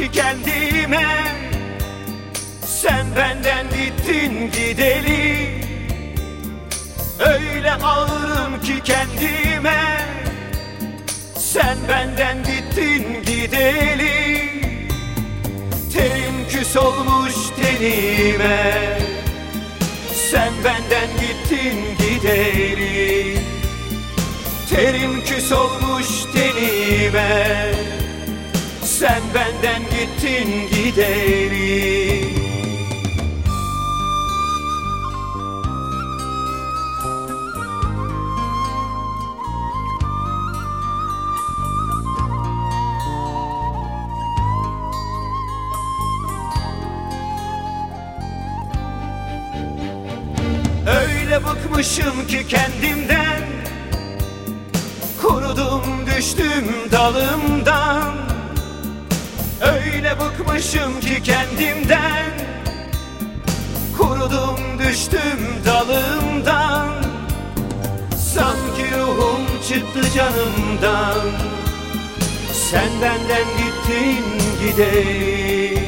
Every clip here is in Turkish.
ki kendime. Sen benden gittin gideli. Öyle ağırım ki kendime. Sen benden gittin gideli. Terim küs olmuş tenime. Sen benden gittin gideli. Terim küs olmuş tenime. Sen benden gittin gideli Öyle bıkmışım ki kendimden. Kurudum düştüm dalımdan bıkmışım ki kendimden. Kurudum düştüm dalımdan. Sanki ruhum çıktı canımdan. Sen benden gittin gideri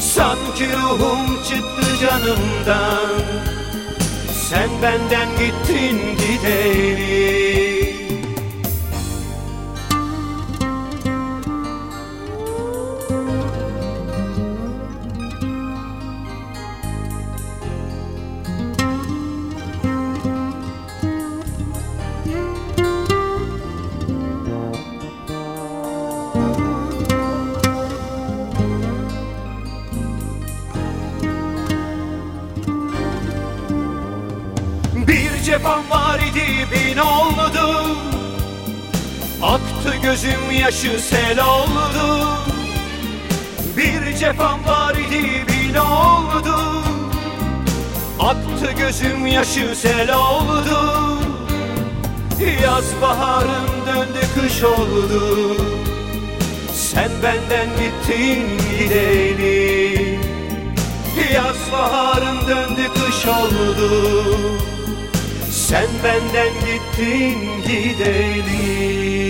Sanki ruhum çıktı canımdan. Sen benden gittin gideri Cefam var idi bin oldu. Aktı gözüm yaşı sel oldu. Bir cefam var idi bin oldu. Aktı gözüm yaşı sel oldu. Yaz baharım döndü kış oldu. Sen benden gittin gideli Yaz baharım döndü kış oldu Sen benden gittin gideli